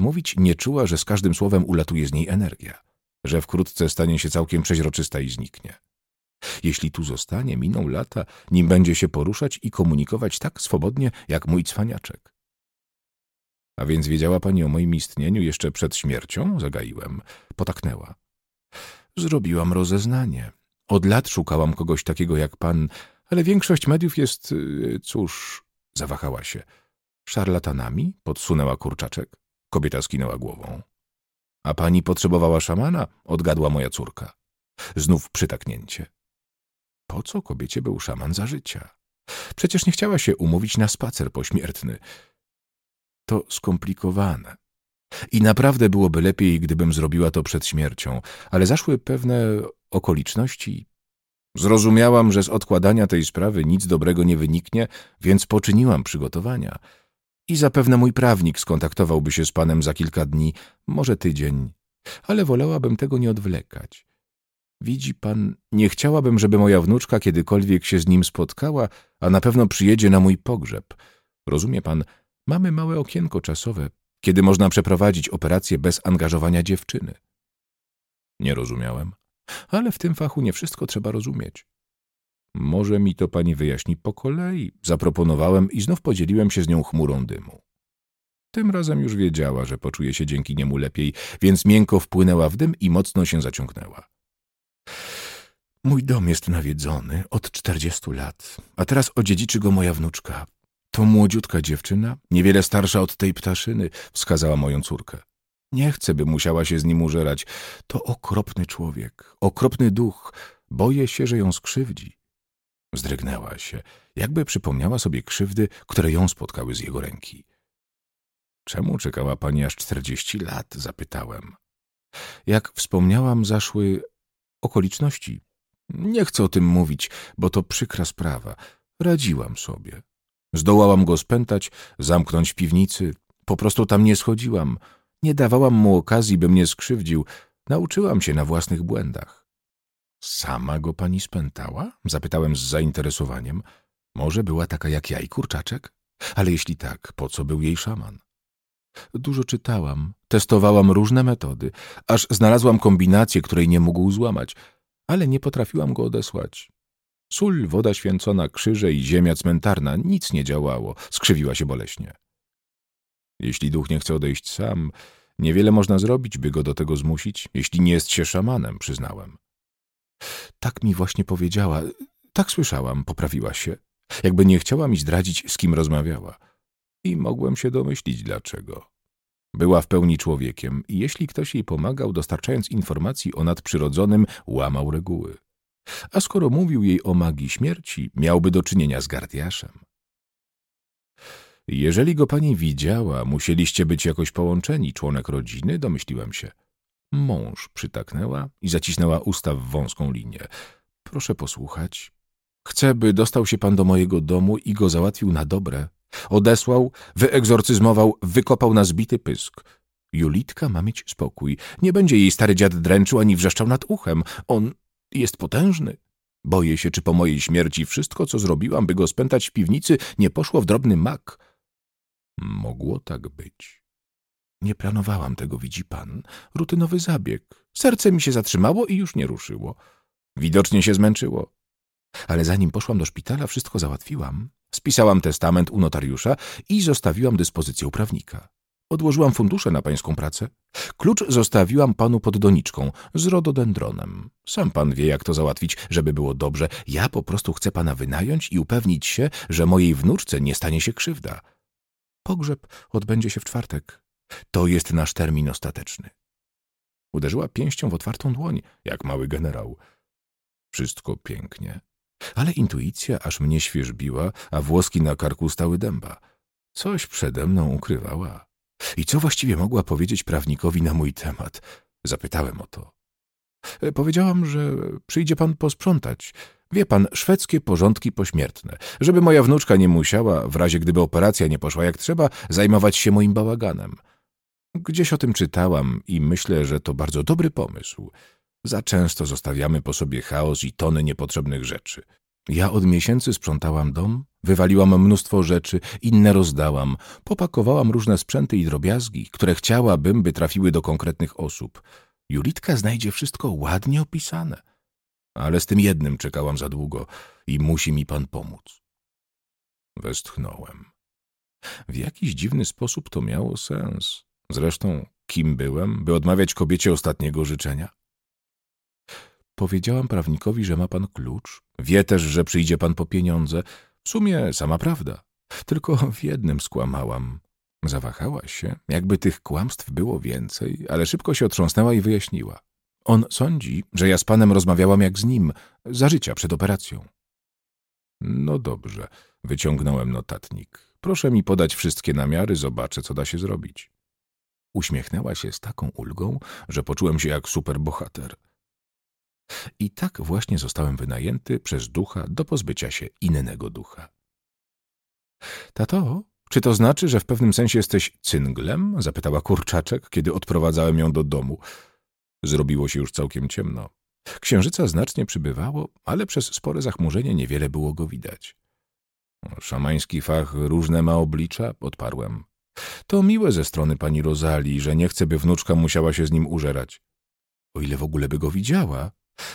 mówić, nie czuła, że z każdym słowem ulatuje z niej energia, że wkrótce stanie się całkiem przeźroczysta i zniknie. Jeśli tu zostanie, miną lata, nim będzie się poruszać i komunikować tak swobodnie, jak mój cwaniaczek. A więc wiedziała pani o moim istnieniu jeszcze przed śmiercią? Zagaiłem. Potaknęła. Zrobiłam rozeznanie. Od lat szukałam kogoś takiego jak pan, ale większość mediów jest, y, cóż, zawahała się. Szarlatanami? Podsunęła kurczaczek. Kobieta skinęła głową. A pani potrzebowała szamana? Odgadła moja córka. Znów przytaknięcie. Po co kobiecie był szaman za życia? Przecież nie chciała się umówić na spacer pośmiertny. To skomplikowane. I naprawdę byłoby lepiej, gdybym zrobiła to przed śmiercią, ale zaszły pewne okoliczności. Zrozumiałam, że z odkładania tej sprawy nic dobrego nie wyniknie, więc poczyniłam przygotowania. I zapewne mój prawnik skontaktowałby się z panem za kilka dni, może tydzień, ale wolałabym tego nie odwlekać. Widzi pan, nie chciałabym, żeby moja wnuczka kiedykolwiek się z nim spotkała, a na pewno przyjedzie na mój pogrzeb. Rozumie pan, mamy małe okienko czasowe, kiedy można przeprowadzić operację bez angażowania dziewczyny. Nie rozumiałem, ale w tym fachu nie wszystko trzeba rozumieć. Może mi to pani wyjaśni po kolei, zaproponowałem i znów podzieliłem się z nią chmurą dymu. Tym razem już wiedziała, że poczuje się dzięki niemu lepiej, więc miękko wpłynęła w dym i mocno się zaciągnęła. Mój dom jest nawiedzony od czterdziestu lat, a teraz odziedziczy go moja wnuczka. To młodziutka dziewczyna, niewiele starsza od tej ptaszyny, wskazała moją córkę. Nie chcę, by musiała się z nim użerać. To okropny człowiek, okropny duch. Boję się, że ją skrzywdzi. Zdrygnęła się, jakby przypomniała sobie krzywdy, które ją spotkały z jego ręki. Czemu czekała pani aż czterdzieści lat? zapytałem. Jak wspomniałam, zaszły okoliczności. Nie chcę o tym mówić, bo to przykra sprawa. Radziłam sobie. Zdołałam go spętać, zamknąć w piwnicy. Po prostu tam nie schodziłam. Nie dawałam mu okazji, by mnie skrzywdził. Nauczyłam się na własnych błędach. Sama go pani spętała? Zapytałem z zainteresowaniem. Może była taka jak ja i kurczaczek? Ale jeśli tak, po co był jej szaman? Dużo czytałam, testowałam różne metody, aż znalazłam kombinację, której nie mógł złamać, ale nie potrafiłam go odesłać. Sól, woda święcona, krzyże i ziemia cmentarna nic nie działało, skrzywiła się boleśnie. Jeśli duch nie chce odejść sam, niewiele można zrobić, by go do tego zmusić, jeśli nie jest się szamanem, przyznałem. Tak mi właśnie powiedziała, tak słyszałam, poprawiła się, jakby nie chciała mi zdradzić, z kim rozmawiała. I mogłem się domyślić dlaczego. Była w pełni człowiekiem i jeśli ktoś jej pomagał, dostarczając informacji o nadprzyrodzonym, łamał reguły. A skoro mówił jej o magii śmierci, miałby do czynienia z Gardiaszem. Jeżeli go pani widziała, musieliście być jakoś połączeni, członek rodziny, domyśliłem się. Mąż przytaknęła i zacisnęła usta w wąską linię. Proszę posłuchać. Chcę, by dostał się pan do mojego domu i go załatwił na dobre. Odesłał, wyegzorcyzmował, wykopał na zbity pysk. Julitka ma mieć spokój. Nie będzie jej stary dziad dręczył ani wrzeszczał nad uchem. On jest potężny. Boję się, czy po mojej śmierci wszystko, co zrobiłam, by go spętać w piwnicy, nie poszło w drobny mak. Mogło tak być. Nie planowałam tego, widzi pan. Rutynowy zabieg. Serce mi się zatrzymało i już nie ruszyło. Widocznie się zmęczyło. Ale zanim poszłam do szpitala, wszystko załatwiłam. Spisałam testament u notariusza i zostawiłam dyspozycję prawnika. Odłożyłam fundusze na pańską pracę. Klucz zostawiłam panu pod doniczką z rododendronem. Sam pan wie, jak to załatwić, żeby było dobrze. Ja po prostu chcę pana wynająć i upewnić się, że mojej wnuczce nie stanie się krzywda. Pogrzeb odbędzie się w czwartek. To jest nasz termin ostateczny. Uderzyła pięścią w otwartą dłoń, jak mały generał. Wszystko pięknie. Ale intuicja aż mnie świeżbiła, a włoski na karku stały dęba. Coś przede mną ukrywała. I co właściwie mogła powiedzieć prawnikowi na mój temat? Zapytałem o to. E, powiedziałam, że przyjdzie pan posprzątać. Wie pan, szwedzkie porządki pośmiertne. Żeby moja wnuczka nie musiała, w razie gdyby operacja nie poszła jak trzeba, zajmować się moim bałaganem. Gdzieś o tym czytałam i myślę, że to bardzo dobry pomysł. Za często zostawiamy po sobie chaos i tony niepotrzebnych rzeczy. Ja od miesięcy sprzątałam dom, wywaliłam mnóstwo rzeczy, inne rozdałam, popakowałam różne sprzęty i drobiazgi, które chciałabym, by trafiły do konkretnych osób. Julitka znajdzie wszystko ładnie opisane. Ale z tym jednym czekałam za długo i musi mi pan pomóc. Westchnąłem. W jakiś dziwny sposób to miało sens. Zresztą, kim byłem, by odmawiać kobiecie ostatniego życzenia? Powiedziałam prawnikowi, że ma pan klucz. Wie też, że przyjdzie pan po pieniądze. W sumie sama prawda. Tylko w jednym skłamałam. Zawahała się, jakby tych kłamstw było więcej, ale szybko się otrząsnęła i wyjaśniła. On sądzi, że ja z panem rozmawiałam jak z nim, za życia przed operacją. No dobrze, wyciągnąłem notatnik. Proszę mi podać wszystkie namiary, zobaczę, co da się zrobić. Uśmiechnęła się z taką ulgą, że poczułem się jak superbohater. I tak właśnie zostałem wynajęty przez ducha do pozbycia się innego ducha. Tato, czy to znaczy, że w pewnym sensie jesteś cynglem? zapytała kurczaczek, kiedy odprowadzałem ją do domu. Zrobiło się już całkiem ciemno. Księżyca znacznie przybywało, ale przez spore zachmurzenie niewiele było go widać. Szamański fach różne ma oblicza, odparłem. To miłe ze strony pani Rozali, że nie chce, by wnuczka musiała się z nim użerać. O ile w ogóle by go widziała?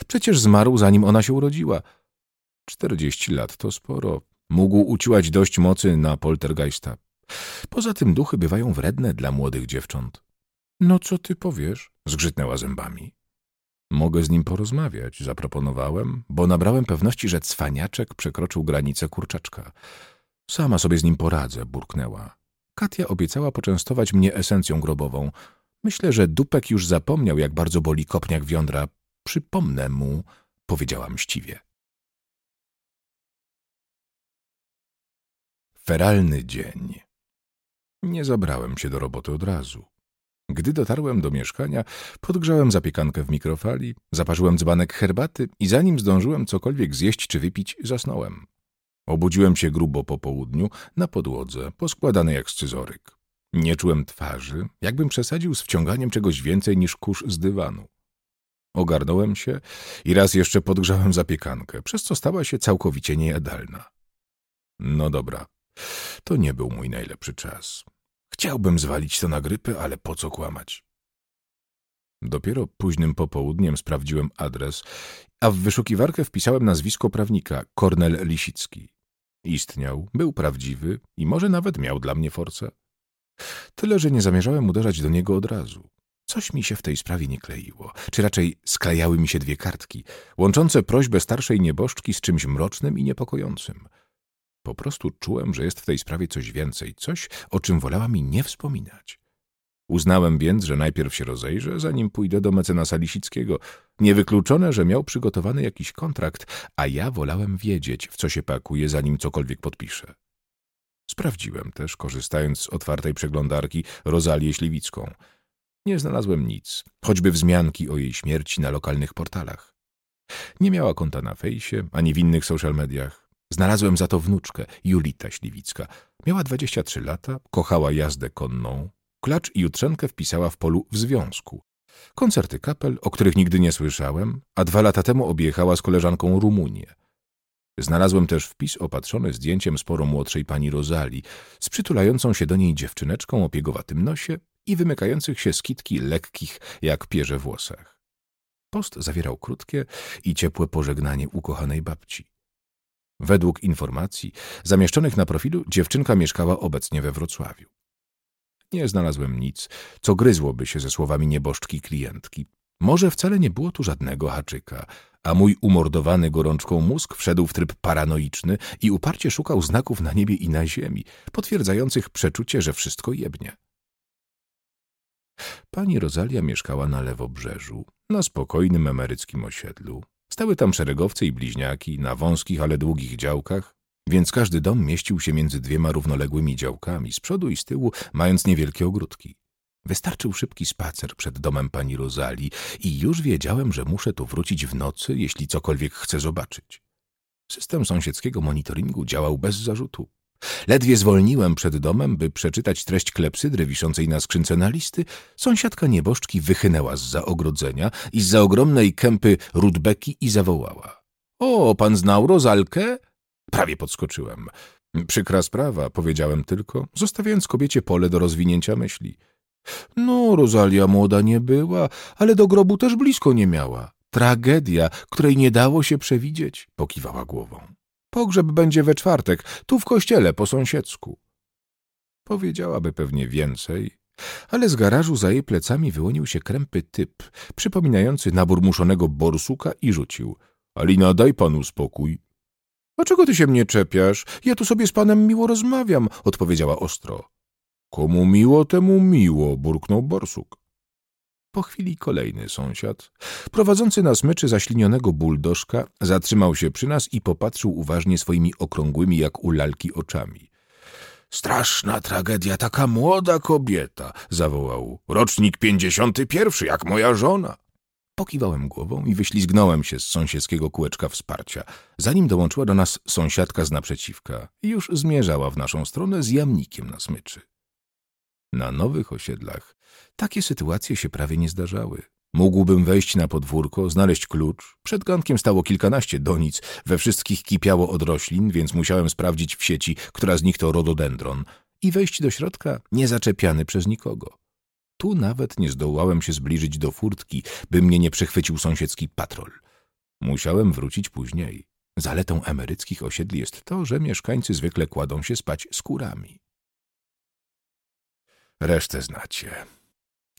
Przecież zmarł, zanim ona się urodziła. Czterdzieści lat to sporo. Mógł uciłać dość mocy na poltergeista. Poza tym duchy bywają wredne dla młodych dziewcząt. No co ty powiesz? Zgrzytnęła zębami. Mogę z nim porozmawiać, zaproponowałem, bo nabrałem pewności, że cwaniaczek przekroczył granicę kurczaczka. Sama sobie z nim poradzę, burknęła. Katia obiecała poczęstować mnie esencją grobową. Myślę, że Dupek już zapomniał, jak bardzo boli kopniak wiądra. Przypomnę mu, powiedziała mściwie. Feralny dzień. Nie zabrałem się do roboty od razu. Gdy dotarłem do mieszkania, podgrzałem zapiekankę w mikrofali, zaparzyłem dzbanek herbaty i zanim zdążyłem cokolwiek zjeść czy wypić, zasnąłem. Obudziłem się grubo po południu, na podłodze, poskładany jak scyzoryk. Nie czułem twarzy, jakbym przesadził z wciąganiem czegoś więcej niż kurz z dywanu. Ogarnąłem się i raz jeszcze podgrzałem zapiekankę, przez co stała się całkowicie niejadalna. No dobra, to nie był mój najlepszy czas. Chciałbym zwalić to na grypę, ale po co kłamać? Dopiero późnym popołudniem sprawdziłem adres, a w wyszukiwarkę wpisałem nazwisko prawnika Kornel Lisicki. Istniał, był prawdziwy i może nawet miał dla mnie force. Tyle, że nie zamierzałem uderzać do niego od razu. Coś mi się w tej sprawie nie kleiło, czy raczej sklejały mi się dwie kartki, łączące prośbę starszej nieboszczki z czymś mrocznym i niepokojącym – po prostu czułem, że jest w tej sprawie coś więcej, coś, o czym wolała mi nie wspominać. Uznałem więc, że najpierw się rozejrzę, zanim pójdę do mecenasa Lisickiego. Niewykluczone, że miał przygotowany jakiś kontrakt, a ja wolałem wiedzieć, w co się pakuje, zanim cokolwiek podpiszę. Sprawdziłem też, korzystając z otwartej przeglądarki, Rozalię Śliwicką. Nie znalazłem nic, choćby wzmianki o jej śmierci na lokalnych portalach. Nie miała konta na fejsie, ani w innych social mediach. Znalazłem za to wnuczkę, Julita Śliwicka. Miała 23 lata, kochała jazdę konną. Klacz i jutrzenkę wpisała w polu w związku. Koncerty kapel, o których nigdy nie słyszałem, a dwa lata temu objechała z koleżanką Rumunię. Znalazłem też wpis opatrzony zdjęciem sporo młodszej pani Rozali, z przytulającą się do niej dziewczyneczką o piegowatym nosie i wymykających się skitki lekkich jak pierze włosach. Post zawierał krótkie i ciepłe pożegnanie ukochanej babci. Według informacji zamieszczonych na profilu dziewczynka mieszkała obecnie we Wrocławiu. Nie znalazłem nic, co gryzłoby się ze słowami nieboszczki klientki. Może wcale nie było tu żadnego haczyka, a mój umordowany gorączką mózg wszedł w tryb paranoiczny i uparcie szukał znaków na niebie i na ziemi, potwierdzających przeczucie, że wszystko jebnie. Pani Rozalia mieszkała na lewobrzeżu, na spokojnym emeryckim osiedlu. Stały tam szeregowce i bliźniaki na wąskich, ale długich działkach, więc każdy dom mieścił się między dwiema równoległymi działkami, z przodu i z tyłu, mając niewielkie ogródki. Wystarczył szybki spacer przed domem pani Rozali i już wiedziałem, że muszę tu wrócić w nocy, jeśli cokolwiek chcę zobaczyć. System sąsiedzkiego monitoringu działał bez zarzutu. Ledwie zwolniłem przed domem, by przeczytać treść klepsydry wiszącej na skrzynce na listy, sąsiadka nieboszczki wychynęła z za ogrodzenia i z za ogromnej kępy rudbeki i zawołała. O, pan znał Rozalkę? Prawie podskoczyłem. Przykra sprawa, powiedziałem tylko, zostawiając kobiecie pole do rozwinięcia myśli. No, Rozalia młoda nie była, ale do grobu też blisko nie miała. Tragedia, której nie dało się przewidzieć, pokiwała głową. Pogrzeb będzie we czwartek, tu w kościele po sąsiedzku. Powiedziałaby pewnie więcej, ale z garażu za jej plecami wyłonił się krępy typ, przypominający nabór muszonego borsuka i rzucił. Alina, daj panu spokój. Dlaczego ty się mnie czepiasz? Ja tu sobie z panem miło rozmawiam, odpowiedziała ostro. Komu miło, temu miło, burknął borsuk. Po chwili kolejny sąsiad, prowadzący na smyczy zaślinionego buldożka, zatrzymał się przy nas i popatrzył uważnie swoimi okrągłymi jak u lalki oczami. Straszna tragedia, taka młoda kobieta, zawołał. Rocznik pięćdziesiąty pierwszy, jak moja żona. Pokiwałem głową i wyślizgnąłem się z sąsiedzkiego kółeczka wsparcia, zanim dołączyła do nas sąsiadka z naprzeciwka i już zmierzała w naszą stronę z jamnikiem na smyczy. Na nowych osiedlach takie sytuacje się prawie nie zdarzały. Mógłbym wejść na podwórko, znaleźć klucz. Przed gankiem stało kilkanaście donic, we wszystkich kipiało od roślin, więc musiałem sprawdzić w sieci, która z nich to rododendron i wejść do środka niezaczepiany przez nikogo. Tu nawet nie zdołałem się zbliżyć do furtki, by mnie nie przechwycił sąsiedzki patrol. Musiałem wrócić później. Zaletą emeryckich osiedli jest to, że mieszkańcy zwykle kładą się spać skórami. Resztę znacie.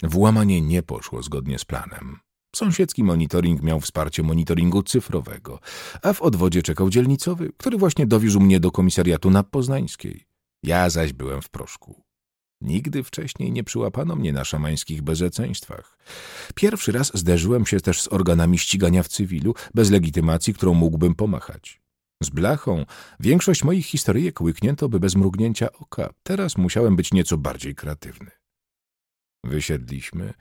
Włamanie nie poszło zgodnie z planem. Sąsiedzki monitoring miał wsparcie monitoringu cyfrowego, a w odwodzie czekał dzielnicowy, który właśnie dowiózł mnie do komisariatu na Poznańskiej. Ja zaś byłem w proszku. Nigdy wcześniej nie przyłapano mnie na szamańskich bezeceństwach. Pierwszy raz zderzyłem się też z organami ścigania w cywilu, bez legitymacji, którą mógłbym pomachać. Z blachą większość moich historyjek łyknięto by bez mrugnięcia oka. Teraz musiałem być nieco bardziej kreatywny. Wysiedliśmy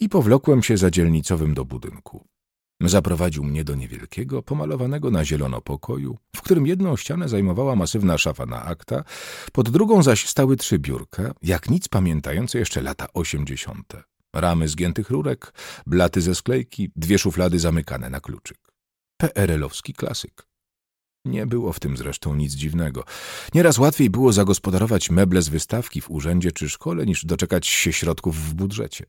i powlokłem się za dzielnicowym do budynku. Zaprowadził mnie do niewielkiego, pomalowanego na zielono pokoju, w którym jedną ścianę zajmowała masywna szafa na akta, pod drugą zaś stały trzy biurka, jak nic pamiętające jeszcze lata osiemdziesiąte. Ramy zgiętych rurek, blaty ze sklejki, dwie szuflady zamykane na kluczyk. PRL-owski klasyk. Nie było w tym zresztą nic dziwnego. Nieraz łatwiej było zagospodarować meble z wystawki w urzędzie czy szkole, niż doczekać się środków w budżecie.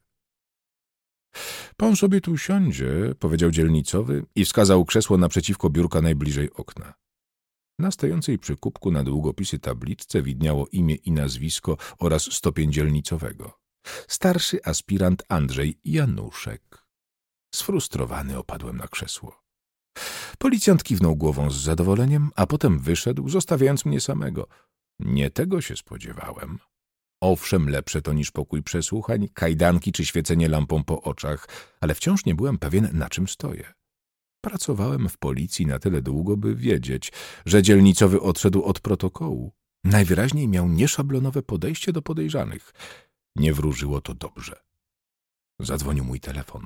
Pan sobie tu siądzie, powiedział dzielnicowy i wskazał krzesło naprzeciwko biurka najbliżej okna. Na stojącej przy kubku na długopisy tabliczce widniało imię i nazwisko oraz stopień dzielnicowego. Starszy aspirant Andrzej Januszek. Sfrustrowany opadłem na krzesło. Policjant kiwnął głową z zadowoleniem, a potem wyszedł, zostawiając mnie samego. Nie tego się spodziewałem. Owszem, lepsze to niż pokój przesłuchań, kajdanki czy świecenie lampą po oczach, ale wciąż nie byłem pewien, na czym stoję. Pracowałem w policji na tyle długo, by wiedzieć, że dzielnicowy odszedł od protokołu. Najwyraźniej miał nieszablonowe podejście do podejrzanych. Nie wróżyło to dobrze. Zadzwonił mój telefon.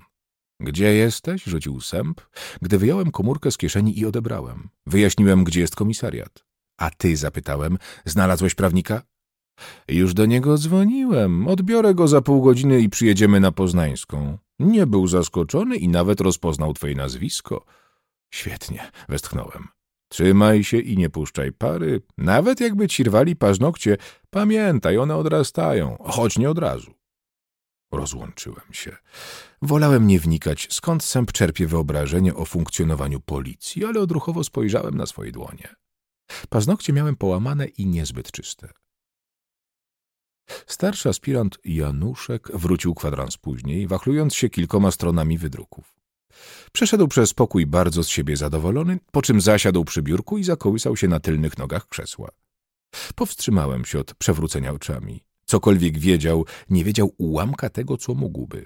Gdzie jesteś? rzucił sęp, gdy wyjąłem komórkę z kieszeni i odebrałem. Wyjaśniłem, gdzie jest komisariat. A ty, zapytałem, znalazłeś prawnika? Już do niego dzwoniłem. Odbiorę go za pół godziny i przyjedziemy na Poznańską. Nie był zaskoczony i nawet rozpoznał twoje nazwisko. Świetnie, westchnąłem. Trzymaj się i nie puszczaj pary. Nawet jakby ci rwali paznokcie, pamiętaj, one odrastają, choć nie od razu. Rozłączyłem się. Wolałem nie wnikać, skąd sęp czerpie wyobrażenie o funkcjonowaniu policji, ale odruchowo spojrzałem na swoje dłonie. Paznokcie miałem połamane i niezbyt czyste. Starszy aspirant Januszek wrócił kwadrans później, wachlując się kilkoma stronami wydruków. Przeszedł przez pokój bardzo z siebie zadowolony, po czym zasiadł przy biurku i zakołysał się na tylnych nogach krzesła. Powstrzymałem się od przewrócenia oczami. Cokolwiek wiedział, nie wiedział ułamka tego, co mógłby.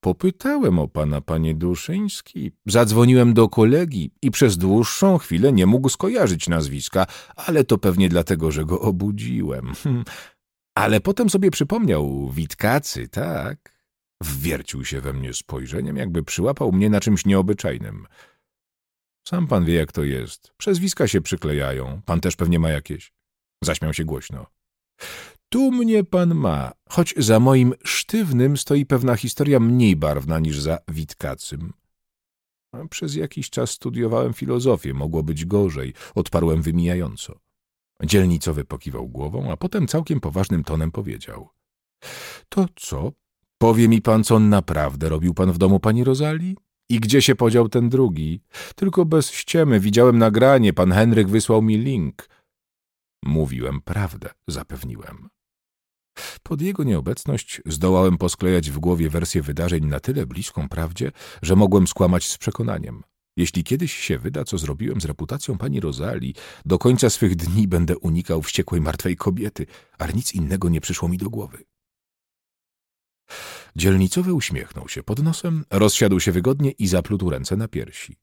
Popytałem o pana, panie Duszyński. Zadzwoniłem do kolegi i przez dłuższą chwilę nie mógł skojarzyć nazwiska, ale to pewnie dlatego, że go obudziłem. Ale potem sobie przypomniał, Witkacy, tak? Wwiercił się we mnie spojrzeniem, jakby przyłapał mnie na czymś nieobyczajnym. Sam pan wie, jak to jest. Przezwiska się przyklejają. Pan też pewnie ma jakieś. Zaśmiał się głośno. Tu mnie pan ma, choć za moim sztywnym stoi pewna historia mniej barwna niż za Witkacym. Przez jakiś czas studiowałem filozofię, mogło być gorzej, odparłem wymijająco. Dzielnicowy pokiwał głową, a potem całkiem poważnym tonem powiedział. To co? Powie mi pan, co naprawdę robił pan w domu pani Rozali? I gdzie się podział ten drugi? Tylko bez ściemy, widziałem nagranie, pan Henryk wysłał mi link. Mówiłem prawdę, zapewniłem. Pod jego nieobecność zdołałem posklejać w głowie wersję wydarzeń na tyle bliską prawdzie, że mogłem skłamać z przekonaniem. Jeśli kiedyś się wyda, co zrobiłem z reputacją pani Rozali, do końca swych dni będę unikał wściekłej martwej kobiety, ale nic innego nie przyszło mi do głowy. Dzielnicowy uśmiechnął się pod nosem, rozsiadł się wygodnie i zaplótł ręce na piersi.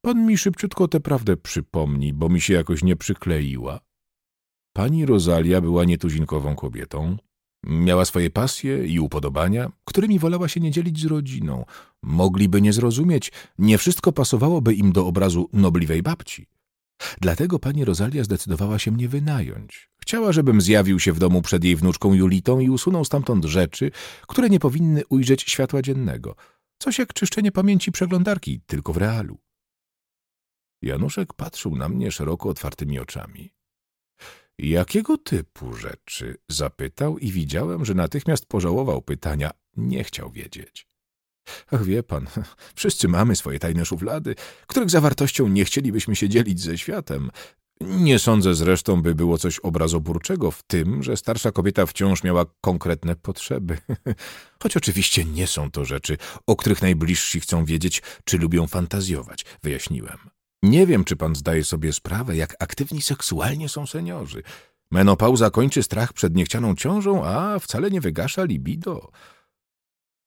Pan mi szybciutko tę prawdę przypomni, bo mi się jakoś nie przykleiła. Pani Rozalia była nietuzinkową kobietą. Miała swoje pasje i upodobania, którymi wolała się nie dzielić z rodziną. Mogliby nie zrozumieć, nie wszystko pasowałoby im do obrazu nobliwej babci. Dlatego pani Rozalia zdecydowała się mnie wynająć. Chciała, żebym zjawił się w domu przed jej wnuczką Julitą i usunął stamtąd rzeczy, które nie powinny ujrzeć światła dziennego. Coś jak czyszczenie pamięci przeglądarki, tylko w realu. Januszek patrzył na mnie szeroko otwartymi oczami. Jakiego typu rzeczy? Zapytał i widziałem, że natychmiast pożałował pytania. Nie chciał wiedzieć. Ach, wie pan, wszyscy mamy swoje tajne szuflady, których zawartością nie chcielibyśmy się dzielić ze światem. Nie sądzę zresztą, by było coś obrazoburczego w tym, że starsza kobieta wciąż miała konkretne potrzeby. Choć oczywiście nie są to rzeczy, o których najbliżsi chcą wiedzieć, czy lubią fantazjować, wyjaśniłem. Nie wiem, czy pan zdaje sobie sprawę, jak aktywni seksualnie są seniorzy. Menopauza kończy strach przed niechcianą ciążą, a wcale nie wygasza libido.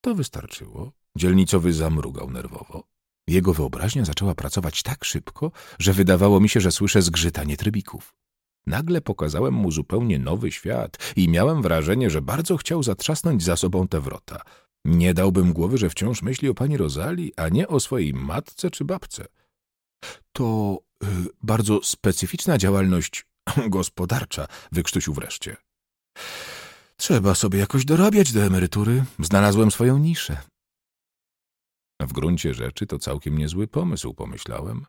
To wystarczyło. Dzielnicowy zamrugał nerwowo. Jego wyobraźnia zaczęła pracować tak szybko, że wydawało mi się, że słyszę zgrzytanie trybików. Nagle pokazałem mu zupełnie nowy świat i miałem wrażenie, że bardzo chciał zatrzasnąć za sobą te wrota. Nie dałbym głowy, że wciąż myśli o pani Rozali, a nie o swojej matce czy babce. To y, bardzo specyficzna działalność gospodarcza, wykrztusił wreszcie. Trzeba sobie jakoś dorabiać do emerytury. Znalazłem swoją niszę. W gruncie rzeczy to całkiem niezły pomysł, pomyślałem.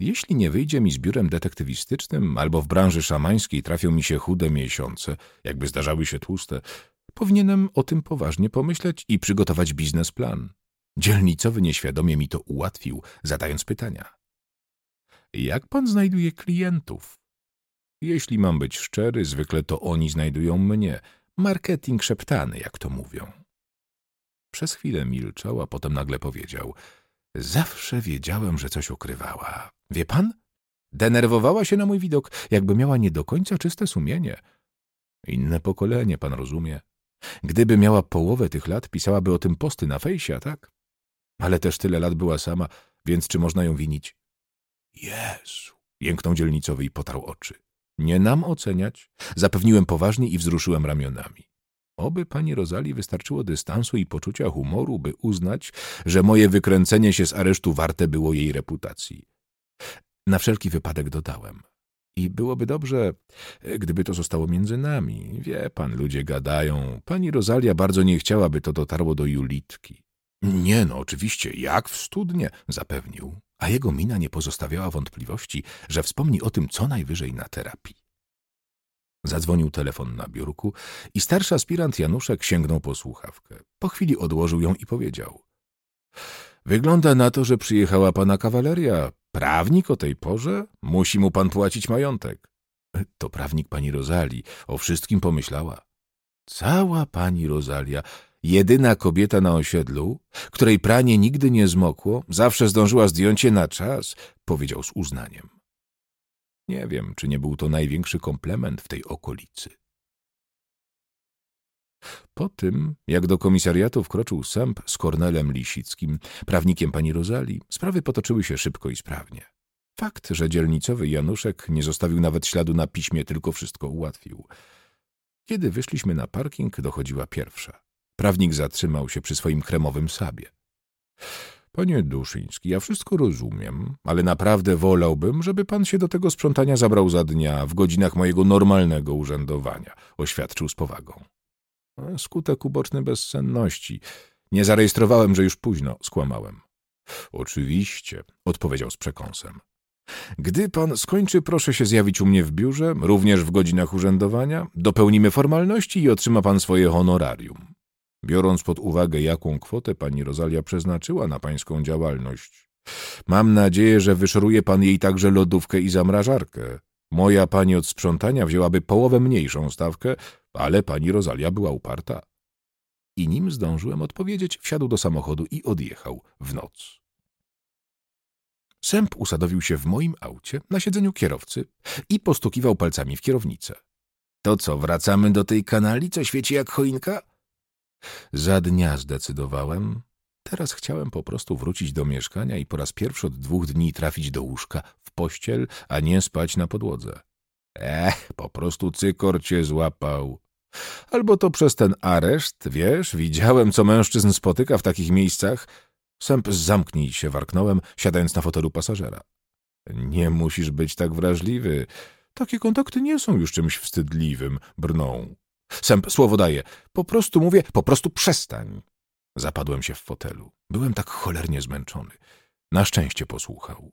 Jeśli nie wyjdzie mi z biurem detektywistycznym albo w branży szamańskiej trafią mi się chude miesiące, jakby zdarzały się tłuste, powinienem o tym poważnie pomyśleć i przygotować biznesplan. Dzielnicowy nieświadomie mi to ułatwił, zadając pytania. Jak pan znajduje klientów? Jeśli mam być szczery, zwykle to oni znajdują mnie. Marketing szeptany, jak to mówią. Przez chwilę milczał, a potem nagle powiedział — Zawsze wiedziałem, że coś ukrywała. Wie pan? Denerwowała się na mój widok, jakby miała nie do końca czyste sumienie. Inne pokolenie, pan rozumie. Gdyby miała połowę tych lat, pisałaby o tym posty na fejsie, tak? Ale też tyle lat była sama, więc czy można ją winić? Jezu! Jęknął dzielnicowy i potarł oczy. Nie nam oceniać. Zapewniłem poważnie i wzruszyłem ramionami. Oby pani Rozali wystarczyło dystansu i poczucia humoru, by uznać, że moje wykręcenie się z aresztu warte było jej reputacji. Na wszelki wypadek dodałem. I byłoby dobrze, gdyby to zostało między nami. Wie pan, ludzie gadają. Pani Rozalia bardzo nie chciałaby to dotarło do Julitki. Nie no, oczywiście, jak w studnie, zapewnił. A jego mina nie pozostawiała wątpliwości, że wspomni o tym co najwyżej na terapii. Zadzwonił telefon na biurku i starszy aspirant Januszek sięgnął po słuchawkę. Po chwili odłożył ją i powiedział. Wygląda na to, że przyjechała pana kawaleria. Prawnik o tej porze? Musi mu pan płacić majątek. To prawnik pani Rozali. O wszystkim pomyślała. Cała pani Rozalia, jedyna kobieta na osiedlu, której pranie nigdy nie zmokło, zawsze zdążyła zdjąć je na czas, powiedział z uznaniem. Nie wiem, czy nie był to największy komplement w tej okolicy. Po tym, jak do komisariatu wkroczył sęp z Kornelem Lisickim, prawnikiem pani Rozali, sprawy potoczyły się szybko i sprawnie. Fakt, że dzielnicowy Januszek nie zostawił nawet śladu na piśmie, tylko wszystko ułatwił. Kiedy wyszliśmy na parking, dochodziła pierwsza. Prawnik zatrzymał się przy swoim kremowym sabie. Panie Duszyński, ja wszystko rozumiem, ale naprawdę wolałbym, żeby pan się do tego sprzątania zabrał za dnia, w godzinach mojego normalnego urzędowania, oświadczył z powagą. Skutek uboczny bezsenności. Nie zarejestrowałem, że już późno, skłamałem. Oczywiście, odpowiedział z przekąsem. Gdy pan skończy, proszę się zjawić u mnie w biurze, również w godzinach urzędowania. Dopełnimy formalności i otrzyma pan swoje honorarium. Biorąc pod uwagę, jaką kwotę pani Rosalia przeznaczyła na pańską działalność, mam nadzieję, że wyszoruje pan jej także lodówkę i zamrażarkę. Moja pani od sprzątania wzięłaby połowę mniejszą stawkę, ale pani Rosalia była uparta. I nim zdążyłem odpowiedzieć, wsiadł do samochodu i odjechał w noc. Sęp usadowił się w moim aucie na siedzeniu kierowcy i postukiwał palcami w kierownicę. To co, wracamy do tej kanali, co świeci jak choinka? Za dnia zdecydowałem. Teraz chciałem po prostu wrócić do mieszkania i po raz pierwszy od dwóch dni trafić do łóżka, w pościel, a nie spać na podłodze. Ech, po prostu cykor cię złapał. Albo to przez ten areszt, wiesz, widziałem, co mężczyzn spotyka w takich miejscach. Sęp zamknij się, warknąłem, siadając na fotelu pasażera. Nie musisz być tak wrażliwy. Takie kontakty nie są już czymś wstydliwym, brną. Sęp, słowo daję. Po prostu mówię, po prostu przestań. Zapadłem się w fotelu. Byłem tak cholernie zmęczony. Na szczęście posłuchał.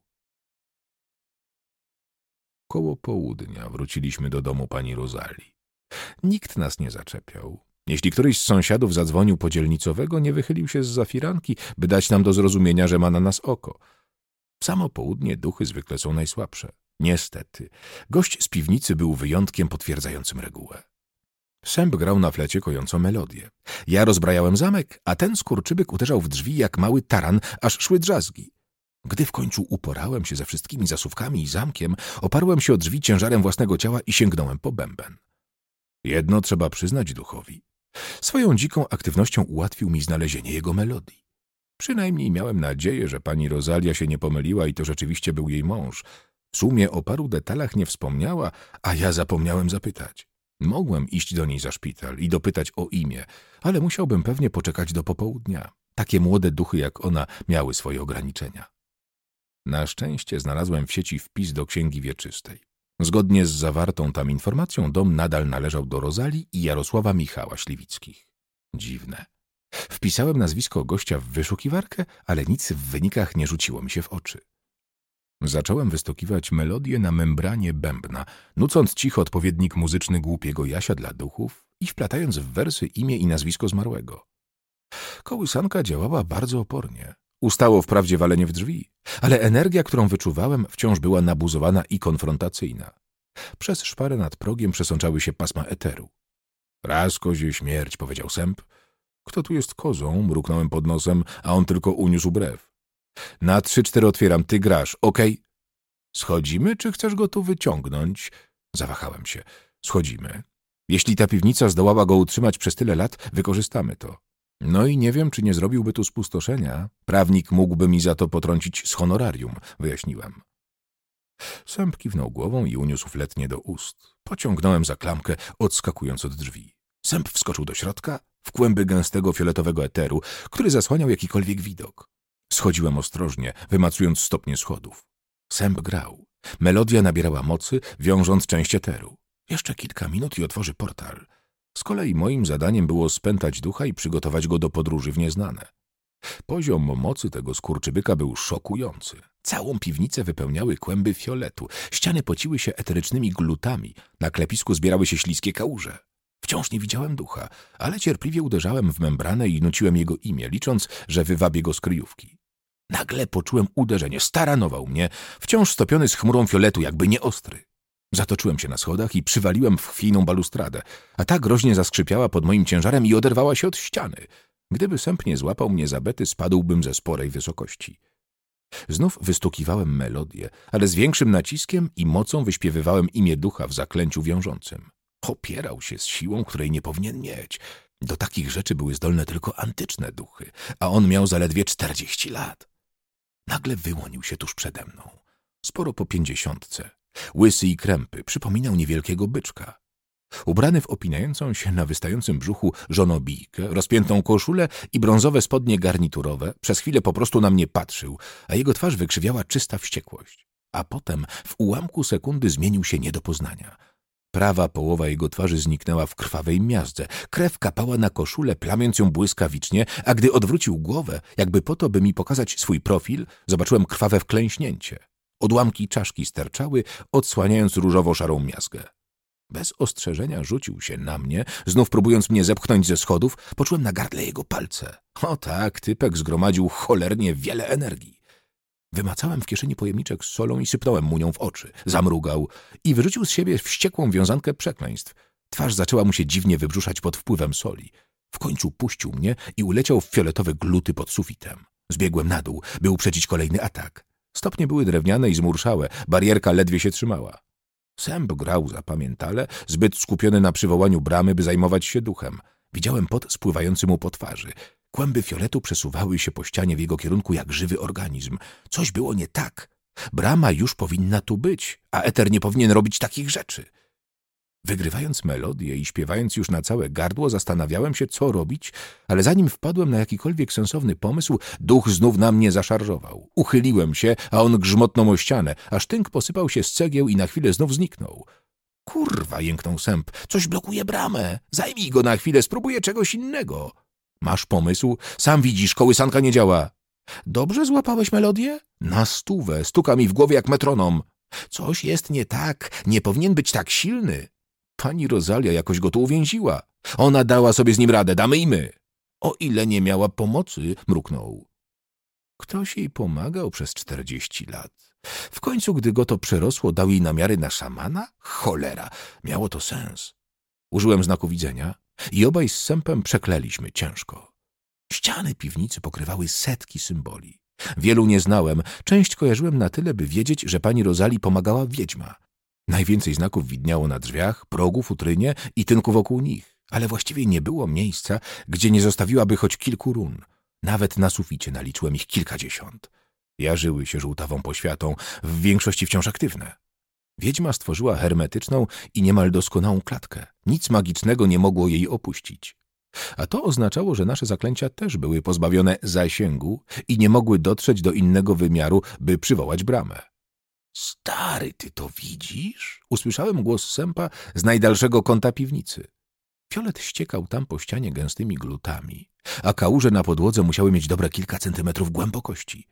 Koło południa wróciliśmy do domu pani Rozali. Nikt nas nie zaczepiał. Jeśli któryś z sąsiadów zadzwonił po dzielnicowego, nie wychylił się z zafiranki, by dać nam do zrozumienia, że ma na nas oko. W samo południe duchy zwykle są najsłabsze. Niestety, gość z piwnicy był wyjątkiem potwierdzającym regułę. Sęp grał na flecie kojącą melodię. Ja rozbrajałem zamek, a ten skurczybyk uderzał w drzwi jak mały taran, aż szły drzazgi. Gdy w końcu uporałem się ze wszystkimi zasuwkami i zamkiem, oparłem się o drzwi ciężarem własnego ciała i sięgnąłem po bęben. Jedno trzeba przyznać duchowi. Swoją dziką aktywnością ułatwił mi znalezienie jego melodii. Przynajmniej miałem nadzieję, że pani Rosalia się nie pomyliła i to rzeczywiście był jej mąż. W sumie o paru detalach nie wspomniała, a ja zapomniałem zapytać. Mogłem iść do niej za szpital i dopytać o imię, ale musiałbym pewnie poczekać do popołudnia. Takie młode duchy jak ona miały swoje ograniczenia. Na szczęście znalazłem w sieci wpis do księgi wieczystej. Zgodnie z zawartą tam informacją dom nadal należał do Rozali i Jarosława Michała Śliwickich. Dziwne. Wpisałem nazwisko gościa w wyszukiwarkę, ale nic w wynikach nie rzuciło mi się w oczy. Zacząłem wystokiwać melodię na membranie bębna, nucąc cicho odpowiednik muzyczny głupiego Jasia dla duchów i wplatając w wersy imię i nazwisko zmarłego. Kołysanka działała bardzo opornie. Ustało wprawdzie walenie w drzwi, ale energia, którą wyczuwałem, wciąż była nabuzowana i konfrontacyjna. Przez szparę nad progiem przesączały się pasma eteru. Raz kozie śmierć, powiedział sęp. Kto tu jest kozą? Mruknąłem pod nosem, a on tylko uniósł brew. Na trzy, cztery otwieram, ty grasz, okej? Okay? Schodzimy, czy chcesz go tu wyciągnąć? Zawahałem się. Schodzimy. Jeśli ta piwnica zdołała go utrzymać przez tyle lat, wykorzystamy to. No i nie wiem, czy nie zrobiłby tu spustoszenia. Prawnik mógłby mi za to potrącić z honorarium, wyjaśniłem. Sęp kiwnął głową i uniósł fletnie do ust. Pociągnąłem za klamkę, odskakując od drzwi. Sęp wskoczył do środka, w kłęby gęstego fioletowego eteru, który zasłaniał jakikolwiek widok. Schodziłem ostrożnie, wymacując stopnie schodów. Sęp grał. Melodia nabierała mocy, wiążąc część eteru. Jeszcze kilka minut i otworzy portal. Z kolei moim zadaniem było spętać ducha i przygotować go do podróży w nieznane. Poziom mocy tego skurczybyka był szokujący. Całą piwnicę wypełniały kłęby fioletu, ściany pociły się eterycznymi glutami, na klepisku zbierały się śliskie kałuże. Wciąż nie widziałem ducha, ale cierpliwie uderzałem w membranę i nuciłem jego imię, licząc, że wywabię go z kryjówki. Nagle poczułem uderzenie, staranował mnie, wciąż stopiony z chmurą fioletu, jakby nieostry. Zatoczyłem się na schodach i przywaliłem w chwijną balustradę, a ta groźnie zaskrzypiała pod moim ciężarem i oderwała się od ściany. Gdyby sęp nie złapał mnie za bety, spadłbym ze sporej wysokości. Znów wystukiwałem melodię, ale z większym naciskiem i mocą wyśpiewywałem imię ducha w zaklęciu wiążącym. Opierał się z siłą, której nie powinien mieć. Do takich rzeczy były zdolne tylko antyczne duchy, a on miał zaledwie czterdzieści lat. Nagle wyłonił się tuż przede mną. Sporo po pięćdziesiątce. Łysy i krępy, przypominał niewielkiego byczka. Ubrany w opinającą się na wystającym brzuchu żonobijkę, rozpiętą koszulę i brązowe spodnie garniturowe, przez chwilę po prostu na mnie patrzył, a jego twarz wykrzywiała czysta wściekłość. A potem w ułamku sekundy zmienił się nie do poznania. Prawa połowa jego twarzy zniknęła w krwawej miazdze. Krew kapała na koszulę, plamiąc ją błyskawicznie, a gdy odwrócił głowę, jakby po to, by mi pokazać swój profil, zobaczyłem krwawe wklęśnięcie. Odłamki czaszki sterczały, odsłaniając różowo-szarą miazgę. Bez ostrzeżenia rzucił się na mnie, znów próbując mnie zepchnąć ze schodów, poczułem na gardle jego palce. O tak, typek zgromadził cholernie wiele energii. Wymacałem w kieszeni pojemniczek z solą i sypnąłem mu nią w oczy. Zamrugał i wyrzucił z siebie wściekłą wiązankę przekleństw. Twarz zaczęła mu się dziwnie wybrzuszać pod wpływem soli. W końcu puścił mnie i uleciał w fioletowe gluty pod sufitem. Zbiegłem na dół, by uprzedzić kolejny atak. Stopnie były drewniane i zmurszałe, barierka ledwie się trzymała. Sęp grał zapamiętale, zbyt skupiony na przywołaniu bramy, by zajmować się duchem. Widziałem pot spływający mu po twarzy. Kłęby fioletu przesuwały się po ścianie w jego kierunku jak żywy organizm. Coś było nie tak. Brama już powinna tu być, a eter nie powinien robić takich rzeczy. Wygrywając melodię i śpiewając już na całe gardło, zastanawiałem się, co robić, ale zanim wpadłem na jakikolwiek sensowny pomysł, duch znów na mnie zaszarżował. Uchyliłem się, a on grzmotnął o ścianę, aż tynk posypał się z cegieł i na chwilę znów zniknął. Kurwa, jęknął sęp, coś blokuje bramę. Zajmij go na chwilę, spróbuję czegoś innego. Masz pomysł? Sam widzisz, kołysanka nie działa. Dobrze złapałeś melodię? Na stówę, stuka mi w głowie jak metronom. Coś jest nie tak, nie powinien być tak silny. Pani Rosalia jakoś go tu uwięziła. Ona dała sobie z nim radę, damy i my. O ile nie miała pomocy, mruknął. Ktoś jej pomagał przez czterdzieści lat. W końcu, gdy go to przerosło, dał jej namiary na szamana? Cholera, miało to sens. Użyłem znaku widzenia i obaj z sępem przekleliśmy ciężko. Ściany piwnicy pokrywały setki symboli. Wielu nie znałem, część kojarzyłem na tyle, by wiedzieć, że pani Rozali pomagała wiedźma. Najwięcej znaków widniało na drzwiach, progu, futrynie i tynku wokół nich, ale właściwie nie było miejsca, gdzie nie zostawiłaby choć kilku run. Nawet na suficie naliczyłem ich kilkadziesiąt. Jarzyły się żółtawą poświatą, w większości wciąż aktywne. Wiedźma stworzyła hermetyczną i niemal doskonałą klatkę. Nic magicznego nie mogło jej opuścić. A to oznaczało, że nasze zaklęcia też były pozbawione zasięgu i nie mogły dotrzeć do innego wymiaru, by przywołać bramę. Stary, ty to widzisz? Usłyszałem głos sępa z najdalszego kąta piwnicy. Fiolet ściekał tam po ścianie gęstymi glutami, a kałuże na podłodze musiały mieć dobre kilka centymetrów głębokości.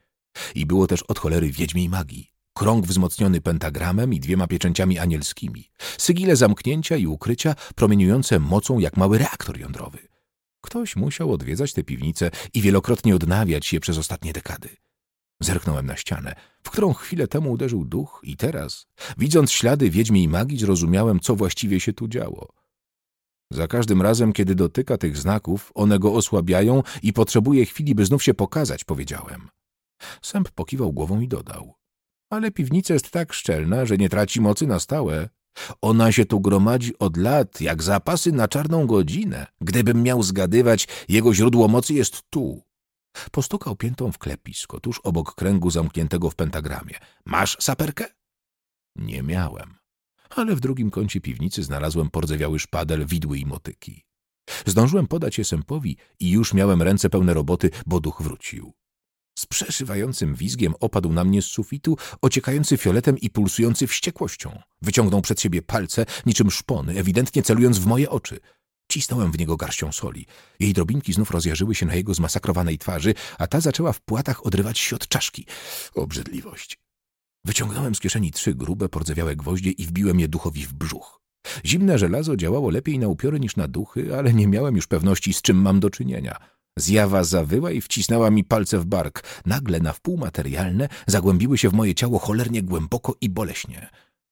I było też od cholery wiedźmiej magii. Krąg wzmocniony pentagramem i dwiema pieczęciami anielskimi. Sygile zamknięcia i ukrycia promieniujące mocą jak mały reaktor jądrowy. Ktoś musiał odwiedzać te piwnice i wielokrotnie odnawiać je przez ostatnie dekady. Zerknąłem na ścianę, w którą chwilę temu uderzył duch i teraz, widząc ślady wiedźmiej magii, zrozumiałem, co właściwie się tu działo. Za każdym razem, kiedy dotyka tych znaków, one go osłabiają i potrzebuje chwili, by znów się pokazać, powiedziałem. Sęp pokiwał głową i dodał. Ale piwnica jest tak szczelna, że nie traci mocy na stałe. Ona się tu gromadzi od lat, jak zapasy na czarną godzinę. Gdybym miał zgadywać, jego źródło mocy jest tu. Postukał piętą w klepisko, tuż obok kręgu zamkniętego w pentagramie. Masz saperkę? Nie miałem. Ale w drugim kącie piwnicy znalazłem pordzewiały szpadel, widły i motyki. Zdążyłem podać je sępowi i już miałem ręce pełne roboty, bo duch wrócił. Z przeszywającym wizgiem opadł na mnie z sufitu, ociekający fioletem i pulsujący wściekłością. Wyciągnął przed siebie palce, niczym szpony, ewidentnie celując w moje oczy. Cisnąłem w niego garścią soli. Jej drobinki znów rozjarzyły się na jego zmasakrowanej twarzy, a ta zaczęła w płatach odrywać się od czaszki. Obrzydliwość. Wyciągnąłem z kieszeni trzy grube, pordzewiałe gwoździe i wbiłem je duchowi w brzuch. Zimne żelazo działało lepiej na upiory niż na duchy, ale nie miałem już pewności, z czym mam do czynienia. Zjawa zawyła i wcisnęła mi palce w bark. Nagle na wpół materialne zagłębiły się w moje ciało cholernie głęboko i boleśnie.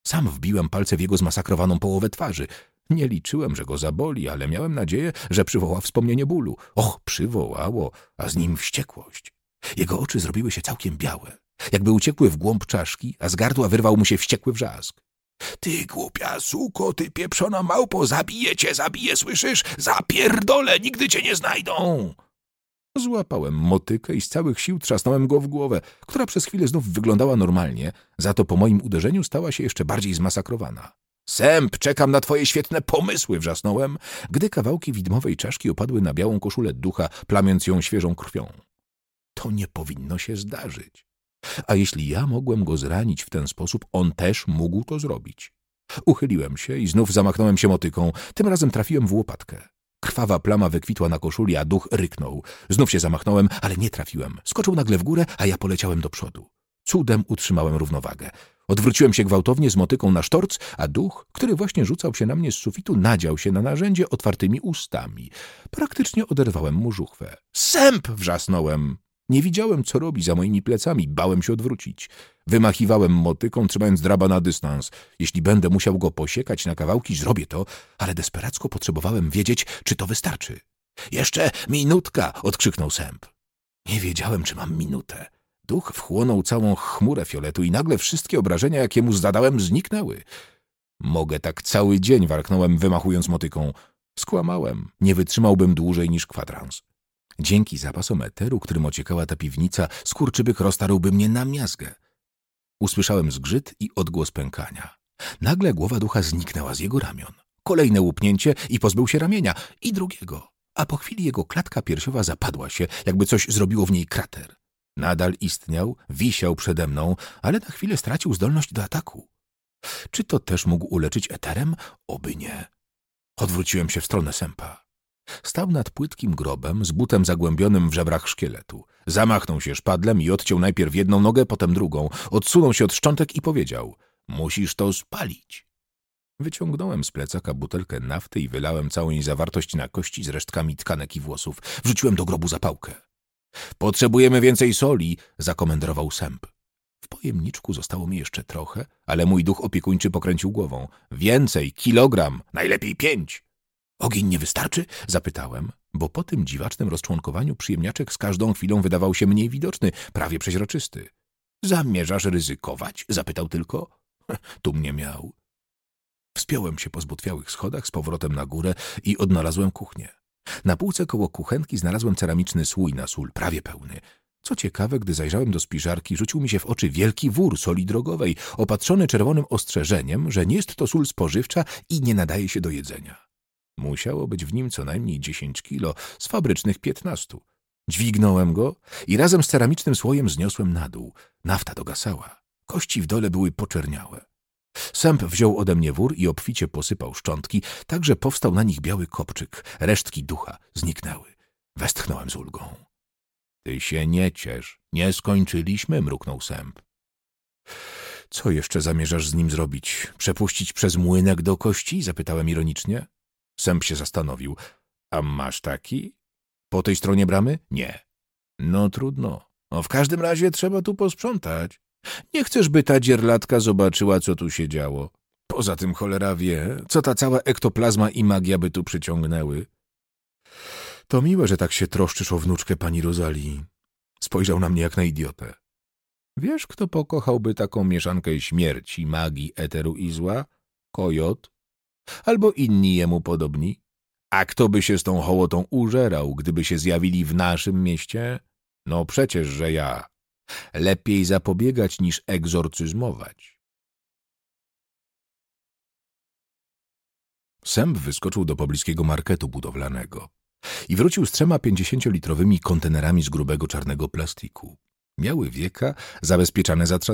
Sam wbiłem palce w jego zmasakrowaną połowę twarzy. Nie liczyłem, że go zaboli, ale miałem nadzieję, że przywoła wspomnienie bólu. Och, przywołało, a z nim wściekłość. Jego oczy zrobiły się całkiem białe, jakby uciekły w głąb czaszki, a z gardła wyrwał mu się wściekły wrzask. Ty głupia suko, ty pieprzona małpo, zabiję cię, zabiję, słyszysz? Zapierdolę, nigdy cię nie znajdą! Złapałem motykę i z całych sił trzasnąłem go w głowę, która przez chwilę znów wyglądała normalnie, za to po moim uderzeniu stała się jeszcze bardziej zmasakrowana. Sęp, czekam na twoje świetne pomysły, wrzasnąłem, gdy kawałki widmowej czaszki opadły na białą koszulę ducha, plamiąc ją świeżą krwią. To nie powinno się zdarzyć. A jeśli ja mogłem go zranić w ten sposób, on też mógł to zrobić. Uchyliłem się i znów zamachnąłem się motyką. Tym razem trafiłem w łopatkę. Krwawa plama wykwitła na koszuli, a duch ryknął. Znów się zamachnąłem, ale nie trafiłem. Skoczył nagle w górę, a ja poleciałem do przodu. Cudem utrzymałem równowagę. Odwróciłem się gwałtownie z motyką na sztorc, a duch, który właśnie rzucał się na mnie z sufitu, nadział się na narzędzie otwartymi ustami. Praktycznie oderwałem mu żuchwę. Sęp! wrzasnąłem. Nie widziałem, co robi za moimi plecami, bałem się odwrócić. Wymachiwałem motyką, trzymając draba na dystans. Jeśli będę musiał go posiekać na kawałki, zrobię to, ale desperacko potrzebowałem wiedzieć, czy to wystarczy. Jeszcze minutka! odkrzyknął sęp. Nie wiedziałem, czy mam minutę. Duch wchłonął całą chmurę fioletu i nagle wszystkie obrażenia, jakie mu zadałem, zniknęły. Mogę tak cały dzień, warknąłem, wymachując motyką. Skłamałem. Nie wytrzymałbym dłużej niż kwadrans. Dzięki zapasom eteru, którym ociekała ta piwnica, skurczybyk roztarłby mnie na miazgę. Usłyszałem zgrzyt i odgłos pękania. Nagle głowa ducha zniknęła z jego ramion. Kolejne łupnięcie i pozbył się ramienia. I drugiego. A po chwili jego klatka piersiowa zapadła się, jakby coś zrobiło w niej krater. Nadal istniał, wisiał przede mną, ale na chwilę stracił zdolność do ataku. Czy to też mógł uleczyć eterem? Oby nie. Odwróciłem się w stronę sępa. Stał nad płytkim grobem z butem zagłębionym w żebrach szkieletu. Zamachnął się szpadlem i odciął najpierw jedną nogę, potem drugą. Odsunął się od szczątek i powiedział — musisz to spalić. Wyciągnąłem z plecaka butelkę nafty i wylałem całą jej zawartość na kości z resztkami tkanek i włosów. Wrzuciłem do grobu zapałkę. Potrzebujemy więcej soli, zakomendrował sęp. W pojemniczku zostało mi jeszcze trochę, ale mój duch opiekuńczy pokręcił głową. Więcej, kilogram, najlepiej pięć. Ogień nie wystarczy? zapytałem, bo po tym dziwacznym rozczłonkowaniu przyjemniaczek z każdą chwilą wydawał się mniej widoczny, prawie przeźroczysty. Zamierzasz ryzykować? zapytał tylko. Tu mnie miał. Wspiąłem się po zbutwiałych schodach z powrotem na górę i odnalazłem kuchnię. Na półce koło kuchenki znalazłem ceramiczny słój na sól, prawie pełny. Co ciekawe, gdy zajrzałem do spiżarki, rzucił mi się w oczy wielki wór soli drogowej, opatrzony czerwonym ostrzeżeniem, że nie jest to sól spożywcza i nie nadaje się do jedzenia. Musiało być w nim co najmniej dziesięć kilo, z fabrycznych piętnastu. Dźwignąłem go i razem z ceramicznym słojem zniosłem na dół. Nafta dogasała. Kości w dole były poczerniałe. Sęp wziął ode mnie wór i obficie posypał szczątki, tak że powstał na nich biały kopczyk. Resztki ducha zniknęły. Westchnąłem z ulgą. Ty się nie ciesz. Nie skończyliśmy, mruknął sęp. Co jeszcze zamierzasz z nim zrobić? Przepuścić przez młynek do kości? Zapytałem ironicznie. Sęp się zastanowił. A masz taki? Po tej stronie bramy? Nie. No trudno. No, w każdym razie trzeba tu posprzątać. Nie chcesz, by ta dzierlatka zobaczyła, co tu się działo. Poza tym cholera wie, co ta cała ektoplazma i magia by tu przyciągnęły. To miłe, że tak się troszczysz o wnuczkę pani Rozalii. Spojrzał na mnie jak na idiotę. Wiesz, kto pokochałby taką mieszankę śmierci, magii, eteru i zła? Kojot? Albo inni jemu podobni? A kto by się z tą hołotą użerał, gdyby się zjawili w naszym mieście? No przecież, że ja. Lepiej zapobiegać niż egzorcyzmować. Sęp wyskoczył do pobliskiego marketu budowlanego i wrócił z trzema pięćdziesięciolitrowymi kontenerami z grubego czarnego plastiku. Miały wieka zabezpieczane zatrzaskami.